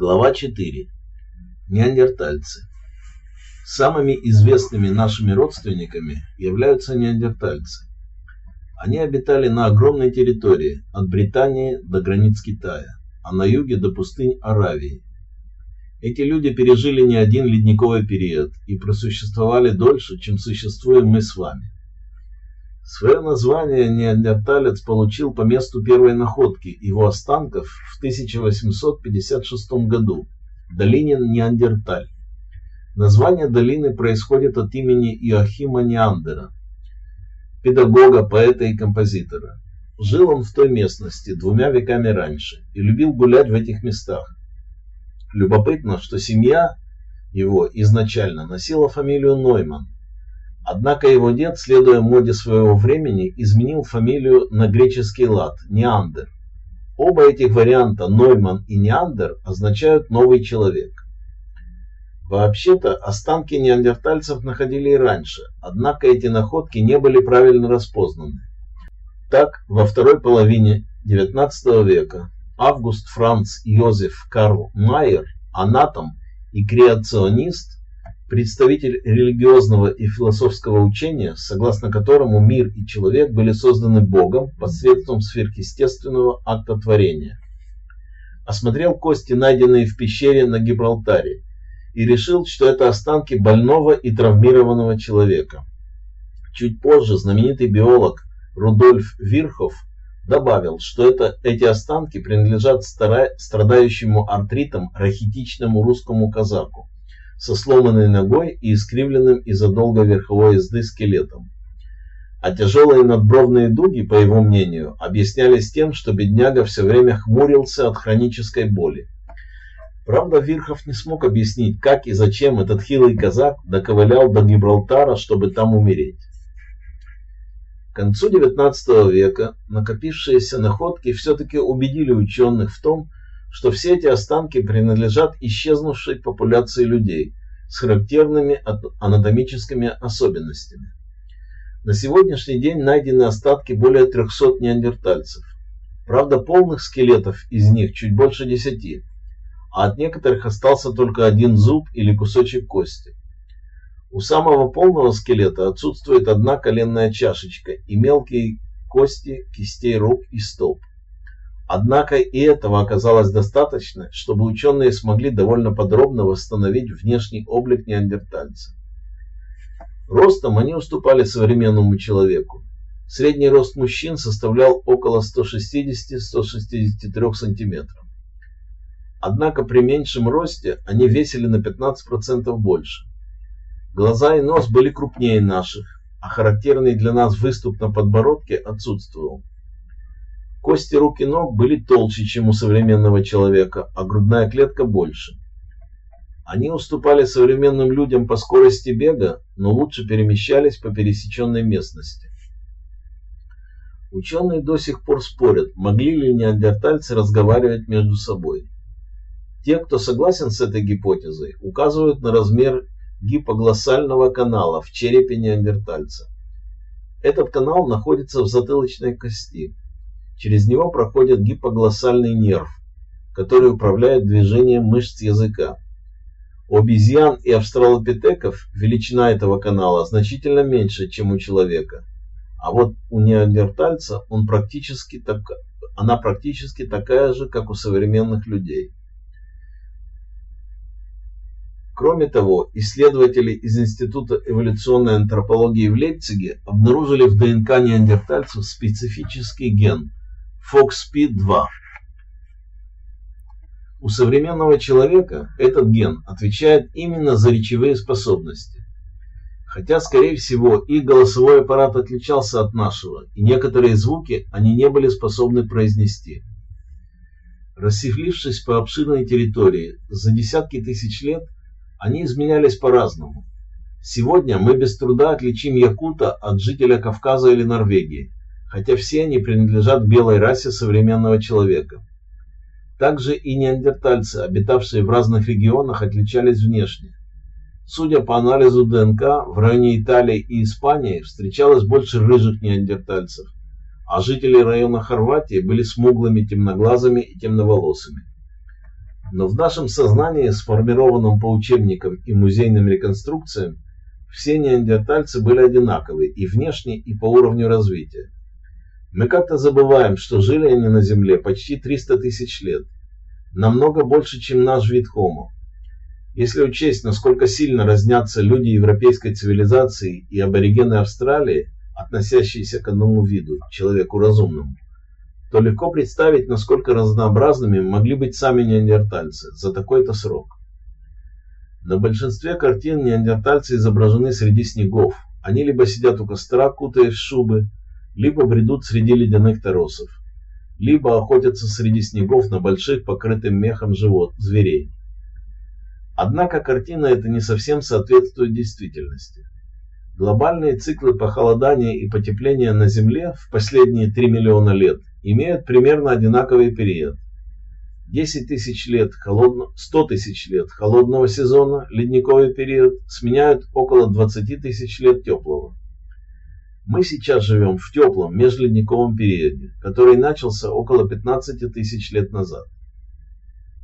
Глава 4. Неандертальцы. Самыми известными нашими родственниками являются неандертальцы. Они обитали на огромной территории, от Британии до границ Китая, а на юге до пустынь Аравии. Эти люди пережили не один ледниковый период и просуществовали дольше, чем существуем мы с вами. Свое название неандерталец получил по месту первой находки его останков в 1856 году в долине Неандерталь. Название долины происходит от имени Иохима Неандера, педагога, поэта и композитора. Жил он в той местности двумя веками раньше и любил гулять в этих местах. Любопытно, что семья его изначально носила фамилию Нойман, Однако его дед, следуя моде своего времени, изменил фамилию на греческий лад – Неандер. Оба этих варианта, Нойман и Неандер, означают «новый человек». Вообще-то, останки неандертальцев находили и раньше, однако эти находки не были правильно распознаны. Так, во второй половине XIX века Август Франц Йозеф Карл Майер, анатом и креационист, представитель религиозного и философского учения, согласно которому мир и человек были созданы Богом посредством сверхъестественного акта творения. Осмотрел кости, найденные в пещере на Гибралтаре, и решил, что это останки больного и травмированного человека. Чуть позже знаменитый биолог Рудольф Вирхов добавил, что это, эти останки принадлежат страдающему артритом рахитичному русскому казаку со сломанной ногой и искривленным из-за долгой верховой езды скелетом. А тяжелые надбровные дуги, по его мнению, объяснялись тем, что бедняга все время хмурился от хронической боли. Правда, Вирхов не смог объяснить, как и зачем этот хилый казак доковылял до Гибралтара, чтобы там умереть. К концу XIX века накопившиеся находки все-таки убедили ученых в том, что все эти останки принадлежат исчезнувшей популяции людей с характерными анатомическими особенностями. На сегодняшний день найдены остатки более 300 неандертальцев. Правда, полных скелетов из них чуть больше 10, а от некоторых остался только один зуб или кусочек кости. У самого полного скелета отсутствует одна коленная чашечка и мелкие кости кистей рук и стоп. Однако и этого оказалось достаточно, чтобы ученые смогли довольно подробно восстановить внешний облик неандертальца. Ростом они уступали современному человеку. Средний рост мужчин составлял около 160-163 сантиметров. Однако при меньшем росте они весили на 15% больше. Глаза и нос были крупнее наших, а характерный для нас выступ на подбородке отсутствовал. Кости рук и ног были толще, чем у современного человека, а грудная клетка больше. Они уступали современным людям по скорости бега, но лучше перемещались по пересеченной местности. Ученые до сих пор спорят, могли ли неандертальцы разговаривать между собой. Те, кто согласен с этой гипотезой, указывают на размер гипоглоссального канала в черепе неандертальца. Этот канал находится в затылочной кости. Через него проходит гипоглоссальный нерв, который управляет движением мышц языка. У обезьян и австралопитеков величина этого канала значительно меньше, чем у человека. А вот у неандертальца он практически так, она практически такая же, как у современных людей. Кроме того, исследователи из Института эволюционной антропологии в Лейпциге обнаружили в ДНК неандертальцев специфический ген, FOXP2. У современного человека этот ген отвечает именно за речевые способности. Хотя, скорее всего, их голосовой аппарат отличался от нашего, и некоторые звуки они не были способны произнести. Рассевлившись по обширной территории за десятки тысяч лет, они изменялись по-разному. Сегодня мы без труда отличим якута от жителя Кавказа или Норвегии хотя все они принадлежат белой расе современного человека. Также и неандертальцы, обитавшие в разных регионах, отличались внешне. Судя по анализу ДНК, в районе Италии и Испании встречалось больше рыжих неандертальцев, а жители района Хорватии были смуглыми, темноглазыми и темноволосыми. Но в нашем сознании, сформированном по учебникам и музейным реконструкциям, все неандертальцы были одинаковы и внешне, и по уровню развития. Мы как-то забываем, что жили они на Земле почти 300 тысяч лет, намного больше, чем наш вид Homo. Если учесть, насколько сильно разнятся люди европейской цивилизации и аборигены Австралии, относящиеся к одному виду, человеку разумному, то легко представить, насколько разнообразными могли быть сами неандертальцы за такой-то срок. На большинстве картин неандертальцы изображены среди снегов. Они либо сидят у костра, кутаясь в шубы, либо бредут среди ледяных торосов, либо охотятся среди снегов на больших покрытым мехом живот, зверей. Однако картина эта не совсем соответствует действительности. Глобальные циклы похолодания и потепления на Земле в последние 3 миллиона лет имеют примерно одинаковый период. 10 тысяч лет холодно, 100 тысяч лет холодного сезона, ледниковый период, сменяют около 20 тысяч лет теплого. Мы сейчас живем в теплом межледниковом периоде, который начался около 15 тысяч лет назад.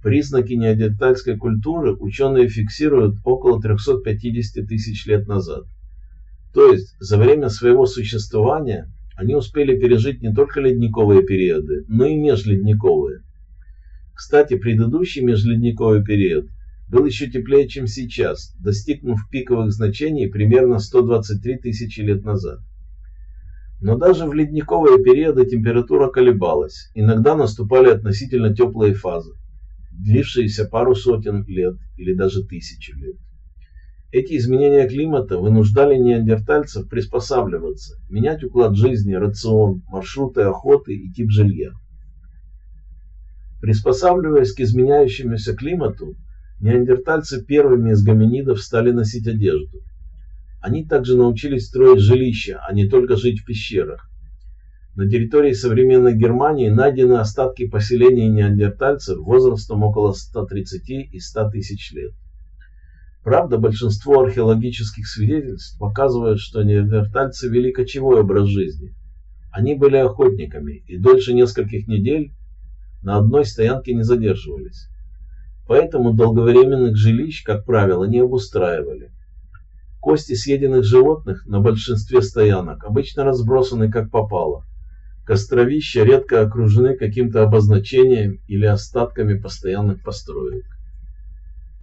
Признаки неандертальской культуры ученые фиксируют около 350 тысяч лет назад. То есть за время своего существования они успели пережить не только ледниковые периоды, но и межледниковые. Кстати, предыдущий межледниковый период был еще теплее, чем сейчас, достигнув пиковых значений примерно 123 тысячи лет назад. Но даже в ледниковые периоды температура колебалась, иногда наступали относительно теплые фазы, длившиеся пару сотен лет или даже тысячи лет. Эти изменения климата вынуждали неандертальцев приспосабливаться, менять уклад жизни, рацион, маршруты охоты и тип жилья. Приспосабливаясь к изменяющемуся климату, неандертальцы первыми из гоминидов стали носить одежду – они также научились строить жилища, а не только жить в пещерах. На территории современной Германии найдены остатки поселений неандертальцев возрастом около 130 и 100 тысяч лет. Правда, большинство археологических свидетельств показывают, что неандертальцы вели кочевой образ жизни. Они были охотниками и дольше нескольких недель на одной стоянке не задерживались. Поэтому долговременных жилищ, как правило, не обустраивали. Кости съеденных животных на большинстве стоянок обычно разбросаны как попало. Костровища редко окружены каким-то обозначением или остатками постоянных построек.